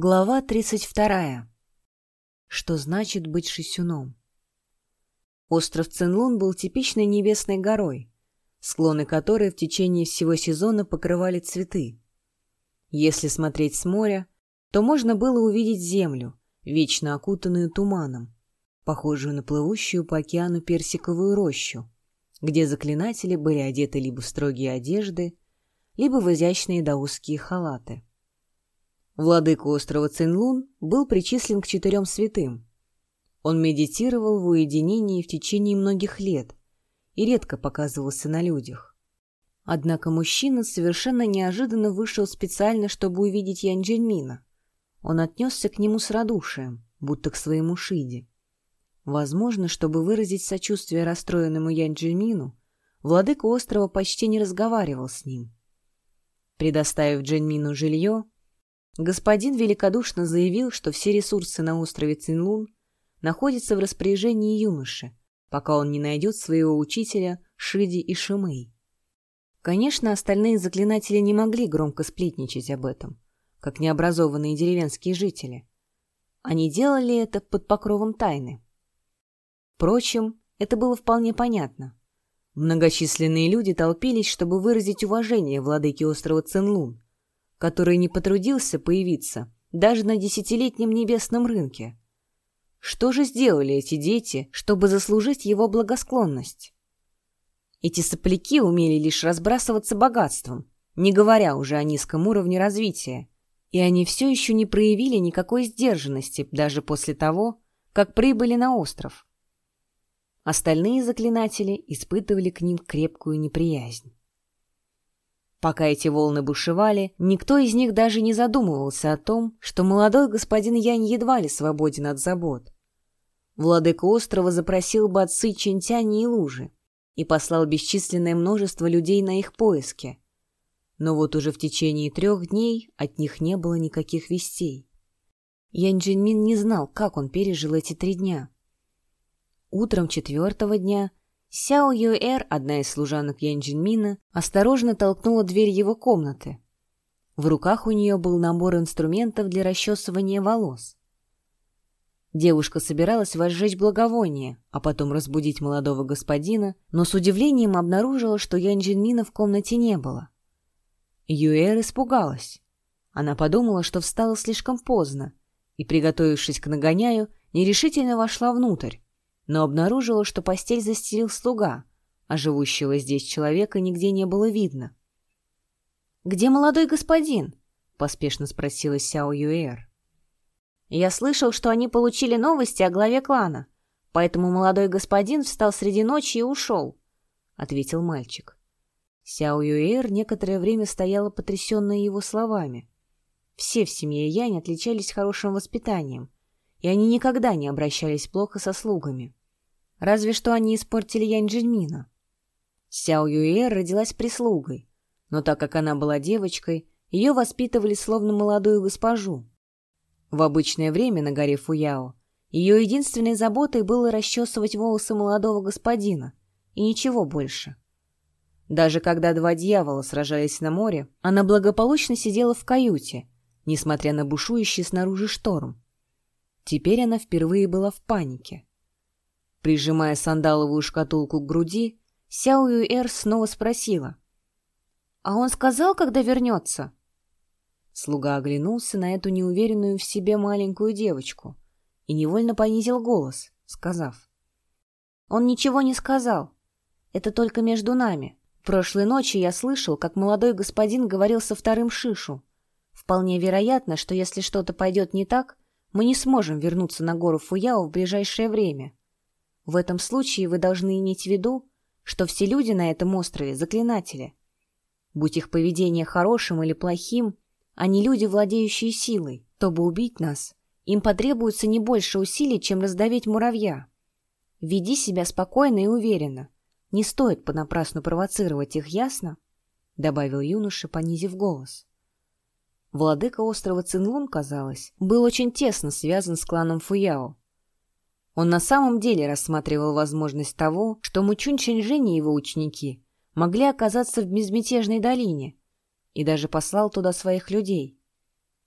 Глава 32. Что значит быть шисюном? Остров Цинлун был типичной небесной горой, склоны которой в течение всего сезона покрывали цветы. Если смотреть с моря, то можно было увидеть землю, вечно окутанную туманом, похожую на плывущую по океану персиковую рощу, где заклинатели были одеты либо в строгие одежды, либо в изящные даусские халаты. Владыка острова Цинлун был причислен к четырем святым. Он медитировал в уединении в течение многих лет и редко показывался на людях. Однако мужчина совершенно неожиданно вышел специально, чтобы увидеть Янь Джельмина. Он отнесся к нему с радушием, будто к своему Шиде. Возможно, чтобы выразить сочувствие расстроенному Янь Джельмину, владыка острова почти не разговаривал с ним. Предоставив Джельмину жилье, Господин великодушно заявил, что все ресурсы на острове Цинлун находятся в распоряжении юноши, пока он не найдет своего учителя Шиди и Шимэй. Конечно, остальные заклинатели не могли громко сплетничать об этом, как необразованные деревенские жители. Они делали это под покровом тайны. Впрочем, это было вполне понятно. Многочисленные люди толпились, чтобы выразить уважение владыке острова Цинлун, который не потрудился появиться даже на десятилетнем небесном рынке. Что же сделали эти дети, чтобы заслужить его благосклонность? Эти сопляки умели лишь разбрасываться богатством, не говоря уже о низком уровне развития, и они все еще не проявили никакой сдержанности даже после того, как прибыли на остров. Остальные заклинатели испытывали к ним крепкую неприязнь. Пока эти волны бушевали, никто из них даже не задумывался о том, что молодой господин Янь едва ли свободен от забот. Владыка острова запросил бы отцы Чинтяни и Лужи и послал бесчисленное множество людей на их поиски. Но вот уже в течение трех дней от них не было никаких вестей. Янь Джинмин не знал, как он пережил эти три дня. Утром четвертого дня Сяо Юэр, одна из служанок Ян Джинмина, осторожно толкнула дверь его комнаты. В руках у нее был набор инструментов для расчесывания волос. Девушка собиралась возжечь благовоние, а потом разбудить молодого господина, но с удивлением обнаружила, что Ян Джинмина в комнате не было. Юэр испугалась. Она подумала, что встала слишком поздно, и, приготовившись к нагоняю, нерешительно вошла внутрь но обнаружила, что постель застелил слуга, а живущего здесь человека нигде не было видно. «Где молодой господин?» — поспешно спросила Сяо Юэр. «Я слышал, что они получили новости о главе клана, поэтому молодой господин встал среди ночи и ушел», — ответил мальчик. Сяо Юэр некоторое время стояла потрясенная его словами. Все в семье Янь отличались хорошим воспитанием, и они никогда не обращались плохо со слугами. Разве что они испортили Янь Джиньмина. Сяо Юэ родилась прислугой, но так как она была девочкой, ее воспитывали словно молодую госпожу. В обычное время на горе Фуяо ее единственной заботой было расчесывать волосы молодого господина, и ничего больше. Даже когда два дьявола сражались на море, она благополучно сидела в каюте, несмотря на бушующий снаружи шторм. Теперь она впервые была в панике. Прижимая сандаловую шкатулку к груди, Сяо Юэр снова спросила. «А он сказал, когда вернется?» Слуга оглянулся на эту неуверенную в себе маленькую девочку и невольно понизил голос, сказав. «Он ничего не сказал. Это только между нами. Прошлой ночью я слышал, как молодой господин говорил со вторым Шишу. Вполне вероятно, что если что-то пойдет не так, мы не сможем вернуться на гору Фуяо в ближайшее время. В этом случае вы должны иметь в виду, что все люди на этом острове — заклинатели. Будь их поведение хорошим или плохим, они люди, владеющие силой. Чтобы убить нас, им потребуется не больше усилий, чем раздавить муравья. Веди себя спокойно и уверенно. Не стоит понапрасну провоцировать их, ясно? Добавил юноша, понизив голос. Владыка острова Цинлун, казалось, был очень тесно связан с кланом Фуяо, он на самом деле рассматривал возможность того, что Мучунь Чэньжэнь и его ученики могли оказаться в безмятежной долине, и даже послал туда своих людей.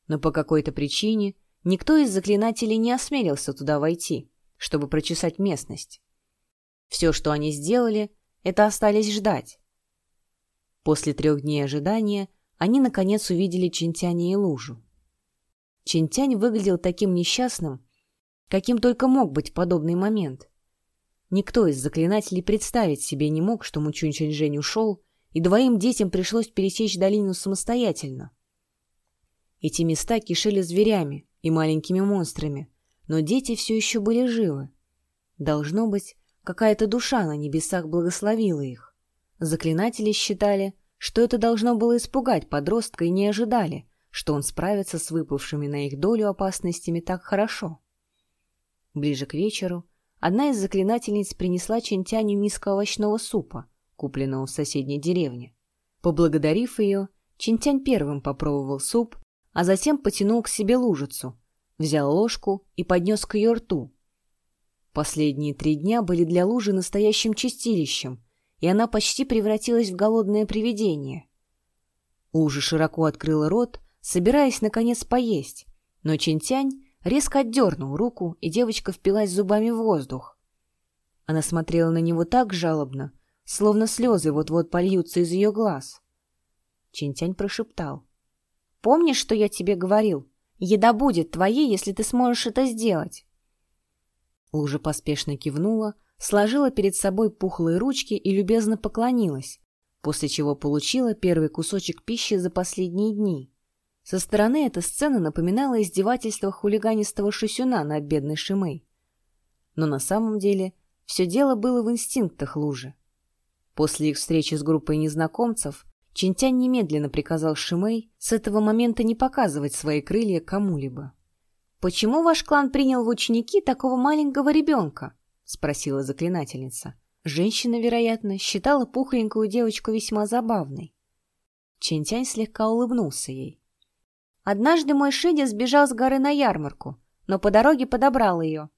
Но по какой-то причине никто из заклинателей не осмелился туда войти, чтобы прочесать местность. Все, что они сделали, это остались ждать. После трех дней ожидания они, наконец, увидели Чинтяня и лужу. Чинтянь выглядел таким несчастным, каким только мог быть подобный момент. Никто из заклинателей представить себе не мог, что Мучунь Чэньжэнь ушел, и двоим детям пришлось пересечь долину самостоятельно. Эти места кишели зверями и маленькими монстрами, но дети все еще были живы. Должно быть, какая-то душа на небесах благословила их. Заклинатели считали, что это должно было испугать подростка и не ожидали, что он справится с выпавшими на их долю опасностями так хорошо. Ближе к вечеру одна из заклинательниц принесла Чентяню миску овощного супа, купленного в соседней деревне. Поблагодарив ее, Чинтянь первым попробовал суп, а затем потянул к себе лужицу, взял ложку и поднес к ее рту. Последние три дня были для лужи настоящим чистилищем, и она почти превратилась в голодное привидение. Лужа широко открыла рот, собираясь, наконец, поесть, но Чинтянь резко отдернул руку, и девочка впилась зубами в воздух. Она смотрела на него так жалобно, словно слезы вот-вот польются из ее глаз. Чинтянь прошептал. «Помнишь, что я тебе говорил? Еда будет твоей, если ты сможешь это сделать». Лужа поспешно кивнула, сложила перед собой пухлые ручки и любезно поклонилась, после чего получила первый кусочек пищи за последние дни. Со стороны эта сцена напоминала издевательство хулиганистого шусюна над бедной Шимой. Но на самом деле все дело было в инстинктах лужи. После их встречи с группой незнакомцев Чинтянь немедленно приказал Шимей с этого момента не показывать свои крылья кому-либо. «Почему ваш клан принял в ученики такого маленького ребенка?» спросила заклинательница. Женщина, вероятно, считала пухленькую девочку весьма забавной. Чентянь слегка улыбнулся ей. Однажды мой Шидя сбежал с горы на ярмарку, но по дороге подобрал ее.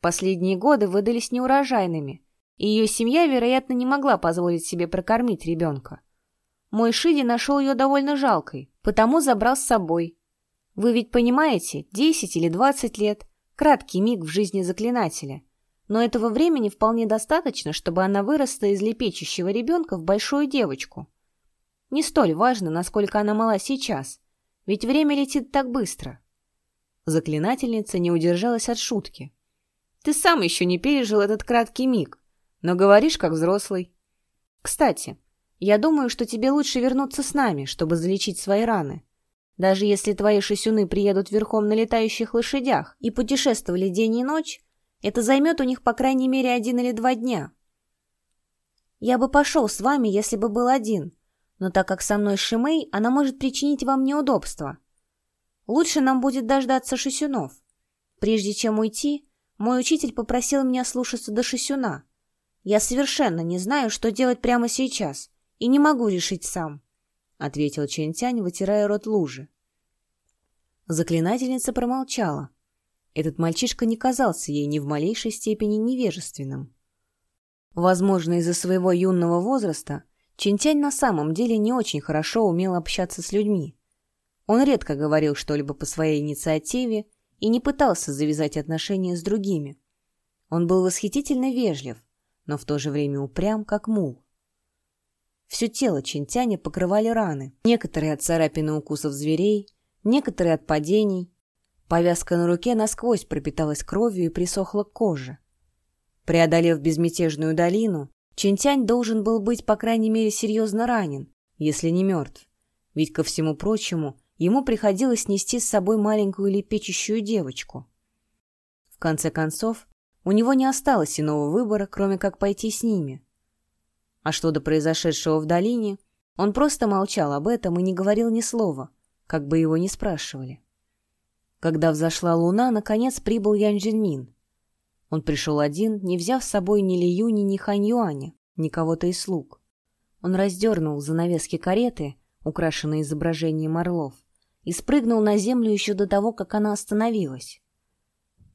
Последние годы выдались неурожайными, и ее семья, вероятно, не могла позволить себе прокормить ребенка. Мой Шиди нашел ее довольно жалкой, потому забрал с собой. Вы ведь понимаете, 10 или 20 лет – краткий миг в жизни заклинателя – но этого времени вполне достаточно, чтобы она выросла из лепечущего ребенка в большую девочку. Не столь важно, насколько она мала сейчас, ведь время летит так быстро. Заклинательница не удержалась от шутки. «Ты сам еще не пережил этот краткий миг, но говоришь как взрослый. Кстати, я думаю, что тебе лучше вернуться с нами, чтобы залечить свои раны. Даже если твои шесюны приедут верхом на летающих лошадях и путешествовали день и ночь, это займет у них по крайней мере один или два дня. Я бы пошел с вами, если бы был один, но так как со мной Шимей, она может причинить вам неудобства. Лучше нам будет дождаться Шисюнов. Прежде чем уйти, мой учитель попросил меня слушаться до Шисюна. Я совершенно не знаю, что делать прямо сейчас, и не могу решить сам, — ответил Чентянь, вытирая рот лужи. Заклинательница промолчала. Этот мальчишка не казался ей ни в малейшей степени невежественным. Возможно, из-за своего юного возраста Чинтянь на самом деле не очень хорошо умел общаться с людьми. Он редко говорил что-либо по своей инициативе и не пытался завязать отношения с другими. Он был восхитительно вежлив, но в то же время упрям, как мул. Все тело Чинтяня покрывали раны, некоторые от царапин и укусов зверей, некоторые от падений, Повязка на руке насквозь пропиталась кровью и присохла к коже. Преодолев безмятежную долину, Чинтянь должен был быть, по крайней мере, серьезно ранен, если не мертв. Ведь, ко всему прочему, ему приходилось нести с собой маленькую лепечущую девочку. В конце концов, у него не осталось иного выбора, кроме как пойти с ними. А что до произошедшего в долине, он просто молчал об этом и не говорил ни слова, как бы его ни спрашивали. Когда взошла луна, наконец прибыл Ян Джинмин. Он пришел один, не взяв с собой ни Ли Юни, ни Хань Юаня, ни кого-то из слуг. Он раздернул занавески кареты, украшенные изображением орлов, и спрыгнул на землю еще до того, как она остановилась.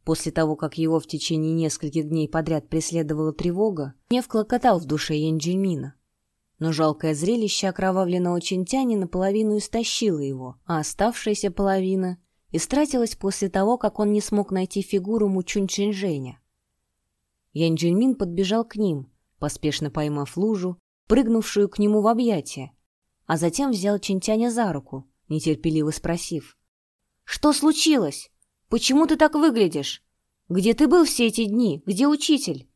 После того, как его в течение нескольких дней подряд преследовала тревога, гнев клокотал в душе Янджельмина. но жалкое зрелище окровавленного Чинтяни наполовину истощило его, а оставшаяся половина истратилась после того, как он не смог найти фигуру Мучунь Чинжэня. Янь Джиньмин подбежал к ним, поспешно поймав лужу, прыгнувшую к нему в объятия, а затем взял Чинтяня за руку, нетерпеливо спросив. «Что случилось? Почему ты так выглядишь? Где ты был все эти дни? Где учитель?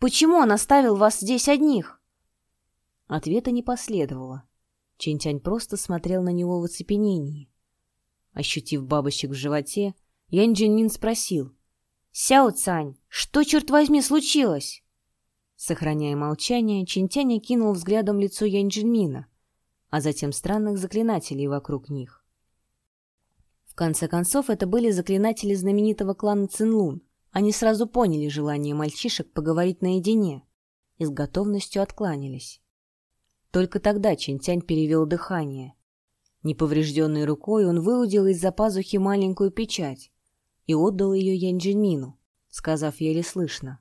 Почему он оставил вас здесь одних?» Ответа не последовало. Чинтянь просто смотрел на него в оцепенении. Ощутив бабочек в животе, Янь Джинмин спросил. «Сяо Цань, что, черт возьми, случилось?» Сохраняя молчание, Чинтянь кинул взглядом лицо Янь Джинмина, а затем странных заклинателей вокруг них. В конце концов, это были заклинатели знаменитого клана Цинлун. Они сразу поняли желание мальчишек поговорить наедине и с готовностью откланялись. Только тогда Чинтянь перевел дыхание. Неповрежденной рукой он выудил из-за пазухи маленькую печать и отдал ее Янь Джинмину, сказав еле слышно.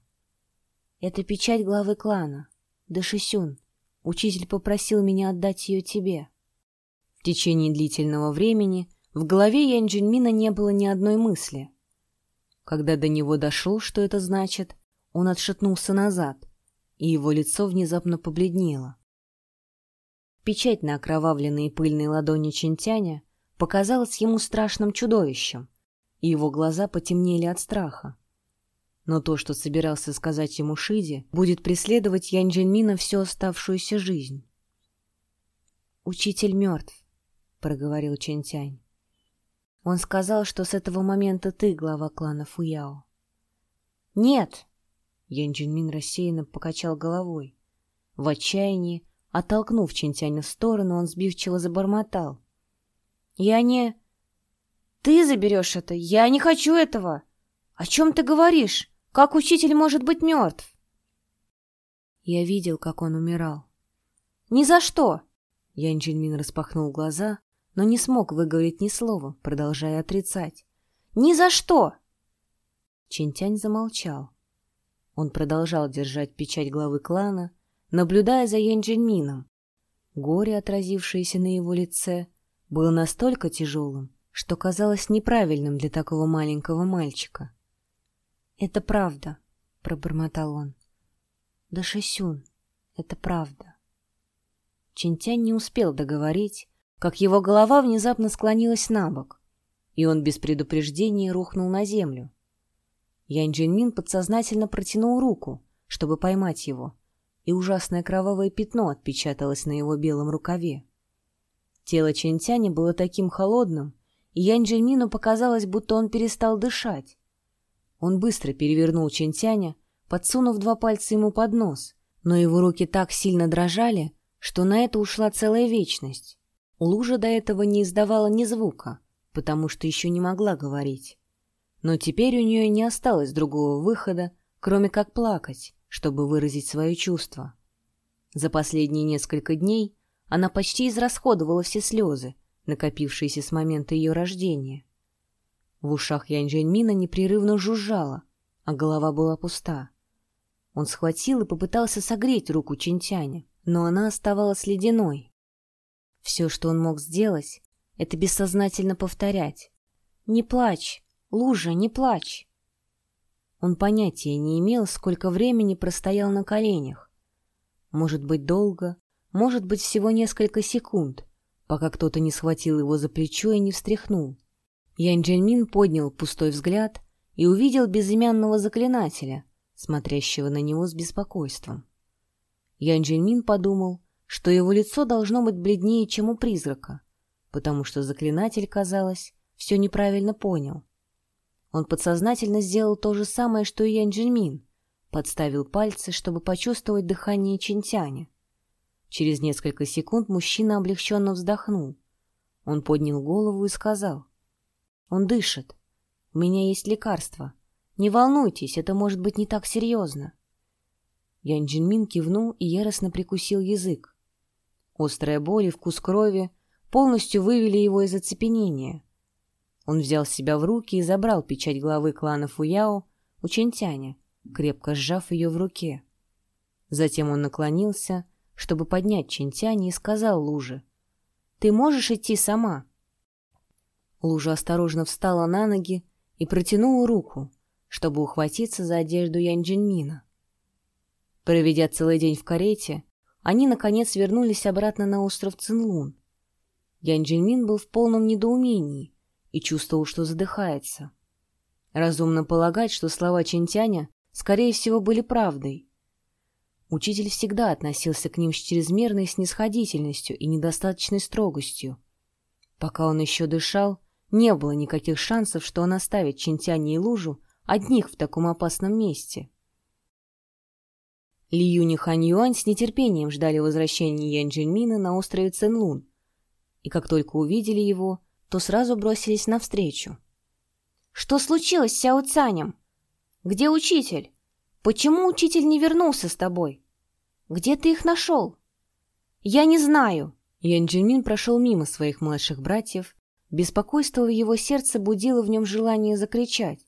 «Это печать главы клана, Дашисюн. Учитель попросил меня отдать ее тебе». В течение длительного времени в голове Янь Джинмина не было ни одной мысли. Когда до него дошло, что это значит, он отшатнулся назад, и его лицо внезапно побледнело. Печать на окровавленной пыльной ладони Чинтяня показалась ему страшным чудовищем, и его глаза потемнели от страха. Но то, что собирался сказать ему Шиди, будет преследовать Янь Джинмина всю оставшуюся жизнь. «Учитель мертв», — проговорил Чинтянь. «Он сказал, что с этого момента ты глава клана Фуяо». «Нет!» — Янь Джинмин рассеянно покачал головой. В отчаянии Оттолкнув Чинтяня в сторону, он сбивчиво забормотал. «Я не...» «Ты заберешь это? Я не хочу этого! О чем ты говоришь? Как учитель может быть мертв?» Я видел, как он умирал. «Ни за что!» Ян Джинмин распахнул глаза, но не смог выговорить ни слова, продолжая отрицать. «Ни за что!» Чинтянь замолчал. Он продолжал держать печать главы клана, наблюдая за Янджинмином. Горе, отразившееся на его лице, было настолько тяжелым, что казалось неправильным для такого маленького мальчика. «Это правда», — пробормотал он. «Да, Шисюн, это правда». Чинтянь не успел договорить, как его голова внезапно склонилась на бок, и он без предупреждения рухнул на землю. Янь Джинмин подсознательно протянул руку, чтобы поймать его, и ужасное кровавое пятно отпечаталось на его белом рукаве. Тело Чентяни было таким холодным, и Янь Джельмину показалось, будто он перестал дышать. Он быстро перевернул Чентяня, подсунув два пальца ему под нос, но его руки так сильно дрожали, что на это ушла целая вечность. Лужа до этого не издавала ни звука, потому что еще не могла говорить. Но теперь у нее не осталось другого выхода, кроме как плакать, чтобы выразить свои чувства. За последние несколько дней она почти израсходовала все слезы, накопившиеся с момента ее рождения. В ушах Янь Джэньмина непрерывно жужжала, а голова была пуста. Он схватил и попытался согреть руку Чинтяня, но она оставалась ледяной. Все, что он мог сделать, это бессознательно повторять. «Не плачь! Лужа, не плачь!» Он понятия не имел, сколько времени простоял на коленях. Может быть, долго, может быть, всего несколько секунд, пока кто-то не схватил его за плечо и не встряхнул. Янь Джельмин поднял пустой взгляд и увидел безымянного заклинателя, смотрящего на него с беспокойством. Янь Джельмин подумал, что его лицо должно быть бледнее, чем у призрака, потому что заклинатель, казалось, все неправильно понял. Он подсознательно сделал то же самое, что и Ян Джинмин. Подставил пальцы, чтобы почувствовать дыхание Чинтяня. Через несколько секунд мужчина облегченно вздохнул. Он поднял голову и сказал. «Он дышит. У меня есть лекарство. Не волнуйтесь, это может быть не так серьезно». Ян Джинмин кивнул и яростно прикусил язык. Острая боль и вкус крови полностью вывели его из оцепенения. Он взял себя в руки и забрал печать главы клана Фуяо у Чентяня, крепко сжав ее в руке. Затем он наклонился, чтобы поднять Чинтяни, и сказал Луже, «Ты можешь идти сама?» Лужа осторожно встала на ноги и протянула руку, чтобы ухватиться за одежду Янь-Джиньмина. Проведя целый день в карете, они, наконец, вернулись обратно на остров Цинлун. Янь Джиньмин был в полном недоумении и чувствовал, что задыхается. Разумно полагать, что слова Чинтяня, скорее всего, были правдой. Учитель всегда относился к ним с чрезмерной снисходительностью и недостаточной строгостью. Пока он еще дышал, не было никаких шансов, что он оставит Чинтяня и Лужу одних в таком опасном месте. Ли Юнь и Хань Юань с нетерпением ждали возвращения Ян Джиньмина на острове Ценлун, и как только увидели его, то сразу бросились навстречу. «Что случилось с Сяо Цанем? Где учитель? Почему учитель не вернулся с тобой? Где ты их нашел?» «Я не знаю!» Ян Джиньмин прошел мимо своих младших братьев. Беспокойство в его сердце будило в нем желание закричать.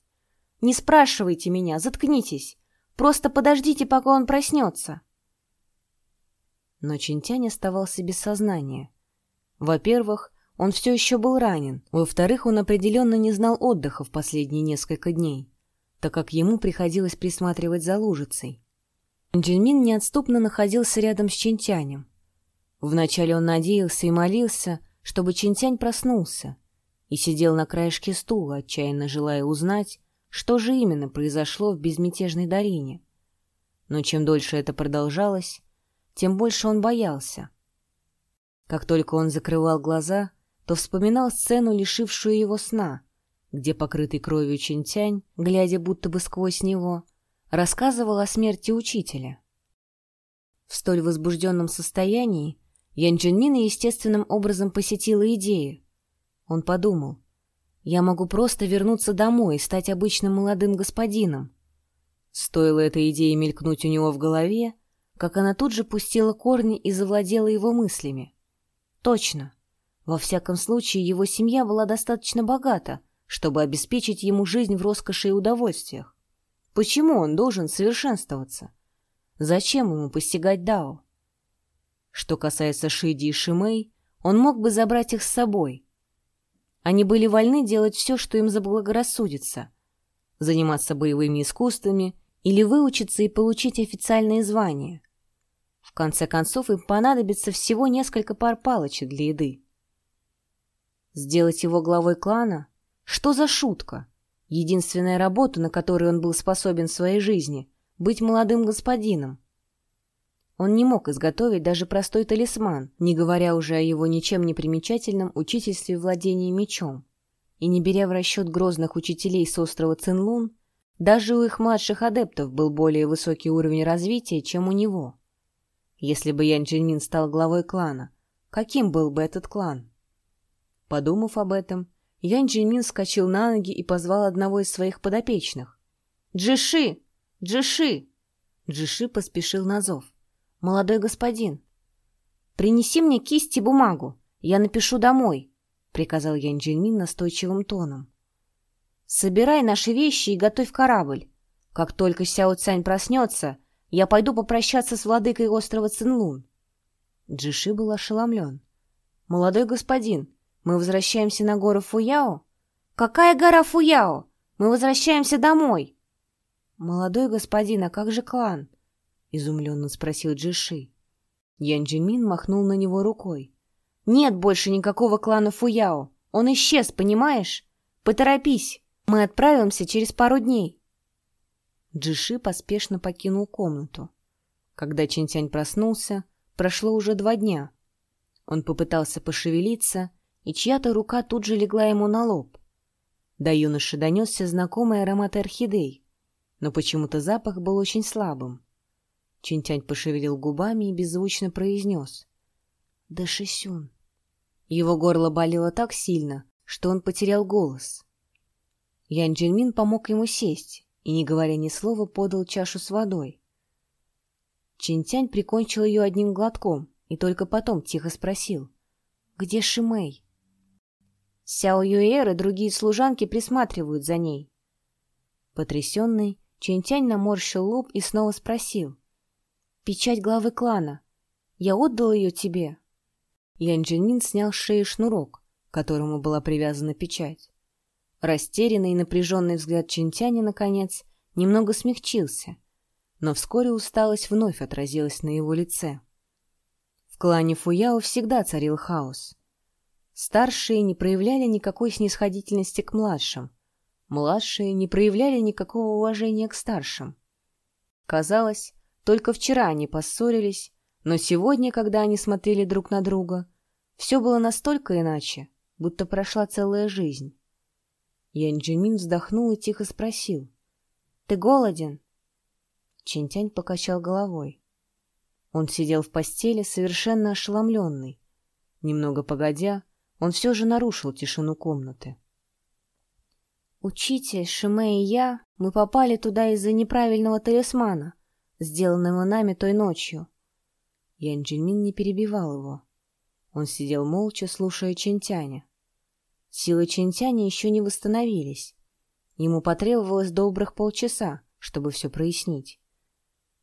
«Не спрашивайте меня, заткнитесь! Просто подождите, пока он проснется. Но Чинтянь оставался без сознания. Во-первых, он все еще был ранен. Во-вторых, он определенно не знал отдыха в последние несколько дней, так как ему приходилось присматривать за лужицей. Джинмин неотступно находился рядом с Чинтянем. Вначале он надеялся и молился, чтобы Чинтянь проснулся, и сидел на краешке стула, отчаянно желая узнать, что же именно произошло в безмятежной Дарине. Но чем дольше это продолжалось, тем больше он боялся. Как только он закрывал глаза, то вспоминал сцену, лишившую его сна, где покрытый кровью Чинтянь, глядя будто бы сквозь него, рассказывал о смерти учителя. В столь возбужденном состоянии Ян Джинмина естественным образом посетила идея. Он подумал, я могу просто вернуться домой и стать обычным молодым господином. Стоило этой идее мелькнуть у него в голове, как она тут же пустила корни и завладела его мыслями. Точно. Во всяком случае, его семья была достаточно богата, чтобы обеспечить ему жизнь в роскоши и удовольствиях. Почему он должен совершенствоваться? Зачем ему постигать Дао? Что касается Шиди и Шимей, он мог бы забрать их с собой, они были вольны делать все, что им заблагорассудится. Заниматься боевыми искусствами или выучиться и получить официальные звания. В конце концов, им понадобится всего несколько пар палочек для еды. Сделать его главой клана? Что за шутка? Единственная работа, на которую он был способен в своей жизни — быть молодым господином. Он не мог изготовить даже простой талисман, не говоря уже о его ничем не примечательном учительстве владения мечом. И не беря в расчет грозных учителей с острова Цинлун, даже у их младших адептов был более высокий уровень развития, чем у него. Если бы Ян Джинмин стал главой клана, каким был бы этот клан? Подумав об этом, Ян Джинмин вскочил на ноги и позвал одного из своих подопечных. «Джиши! Джиши!» Джиши поспешил на зов. «Молодой господин, принеси мне кисть и бумагу, я напишу домой», — приказал Ян Джинмин настойчивым тоном. «Собирай наши вещи и готовь корабль. Как только Сяо Цань проснется, я пойду попрощаться с владыкой острова Цинлун». Джиши был ошеломлен. «Молодой господин, мы возвращаемся на гору Фуяо?» «Какая гора Фуяо? Мы возвращаемся домой!» «Молодой господин, а как же клан?» изумленно спросил Джиши. Ян Джимин махнул на него рукой. «Нет больше никакого клана Фуяо. Он исчез, понимаешь? Поторопись, мы отправимся через пару дней». Джиши поспешно покинул комнату. Когда Чинтянь проснулся, прошло уже два дня. Он попытался пошевелиться, и чья-то рука тут же легла ему на лоб. До юноши донесся знакомый аромат орхидей, но почему-то запах был очень слабым. Чинтянь пошевелил губами и беззвучно произнес. «Да Шисюн». Его горло болело так сильно, что он потерял голос. Ян Джинмин помог ему сесть и, не говоря ни слова, подал чашу с водой. Чинтянь прикончил ее одним глотком и только потом тихо спросил. «Где Шимэй?» Сяо Юэр и другие служанки присматривают за ней. Потрясенный, Чинтянь наморщил лоб и снова спросил. Печать главы клана. Я отдал ее тебе». Ян Джинмин снял с шеи шнурок, к которому была привязана печать. Растерянный и напряженный взгляд Чинтяня, наконец, немного смягчился, но вскоре усталость вновь отразилась на его лице. В клане Фуяо всегда царил хаос. Старшие не проявляли никакой снисходительности к младшим, младшие не проявляли никакого уважения к старшим. Казалось, только вчера они поссорились, но сегодня, когда они смотрели друг на друга, все было настолько иначе, будто прошла целая жизнь. Ян Джимин вздохнул и тихо спросил. «Ты голоден?» Чинтянь покачал головой. Он сидел в постели, совершенно ошеломленный. Немного погодя, он все же нарушил тишину комнаты. «Учитель, Шиме и я, мы попали туда из-за неправильного талисмана, сделанного нами той ночью». Ян Джинмин не перебивал его. Он сидел молча, слушая Чинтяня. Силы Чинтяня еще не восстановились. Ему потребовалось добрых полчаса, чтобы все прояснить.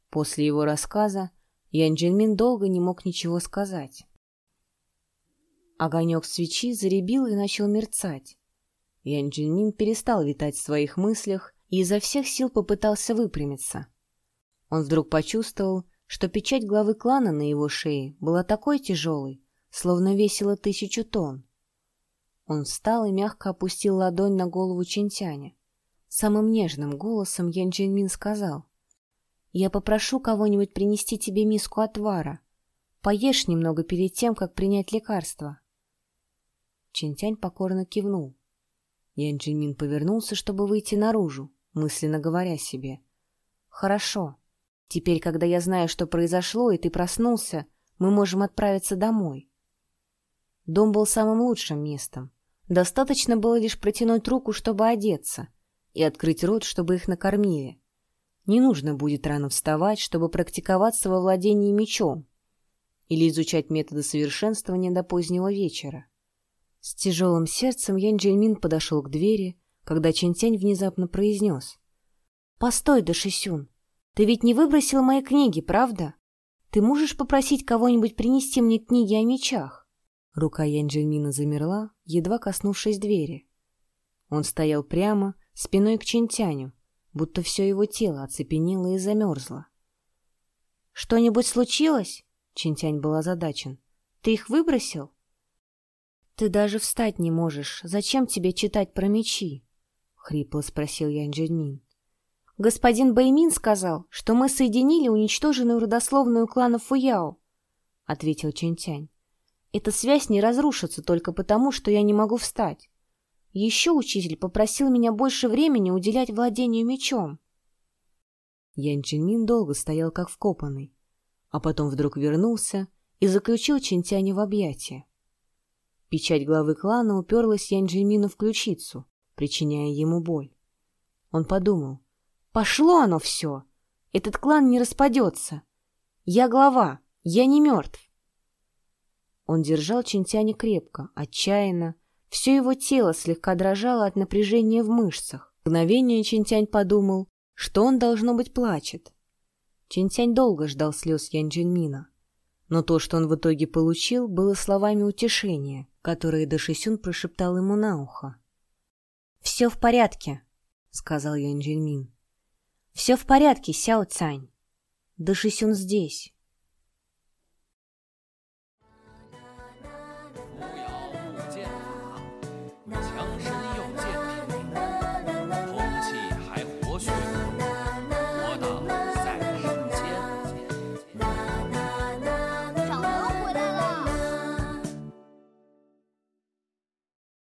После его рассказа Ян Джинмин долго не мог ничего сказать. Огонек свечи заребил и начал мерцать. Ян Джинмин перестал витать в своих мыслях и изо всех сил попытался выпрямиться. Он вдруг почувствовал, что печать главы клана на его шее была такой тяжелой, словно весила тысячу тонн. Он встал и мягко опустил ладонь на голову Чинтяня. Самым нежным голосом Ян Джинмин сказал, «Я попрошу кого-нибудь принести тебе миску отвара. Поешь немного перед тем, как принять лекарство». Чинтянь покорно кивнул. Ян Джинмин повернулся, чтобы выйти наружу, мысленно говоря себе, «Хорошо. Теперь, когда я знаю, что произошло, и ты проснулся, мы можем отправиться домой». Дом был самым лучшим местом. Достаточно было лишь протянуть руку, чтобы одеться, и открыть рот, чтобы их накормили. Не нужно будет рано вставать, чтобы практиковаться во владении мечом или изучать методы совершенствования до позднего вечера. С тяжелым сердцем Ян Джельмин подошел к двери, когда Чентянь внезапно произнес. «Постой, Дашисюн, ты ведь не выбросил мои книги, правда? Ты можешь попросить кого-нибудь принести мне книги о мечах?» Рука Янджельмина замерла, едва коснувшись двери. Он стоял прямо, спиной к Чинтяню, будто все его тело оцепенело и замерзло. «Что-нибудь случилось?» — Чинтянь был озадачен. «Ты их выбросил?» «Ты даже встать не можешь. Зачем тебе читать про мечи?» — хрипло спросил Ян «Господин Бэймин сказал, что мы соединили уничтоженную родословную клана Фуяо», — ответил Чинтянь. Эта связь не разрушится только потому, что я не могу встать. Еще учитель попросил меня больше времени уделять владению мечом. Ян Чинмин долго стоял как вкопанный, а потом вдруг вернулся и заключил Чинтяня в объятия. Печать главы клана уперлась Ян Джимину в ключицу, причиняя ему боль. Он подумал, пошло оно все, этот клан не распадется. Я глава, я не мертв. Он держал Чинтяня крепко, отчаянно. Все его тело слегка дрожало от напряжения в мышцах. В мгновение Чинтянь подумал, что он, должно быть, плачет. Чинтянь долго ждал слез Ян Джинмина. Но то, что он в итоге получил, было словами утешения, которые Дашисюн прошептал ему на ухо. «Все в порядке», — сказал Ян Джинмин. «Все в порядке, Сяо Цань. Дашисюн здесь».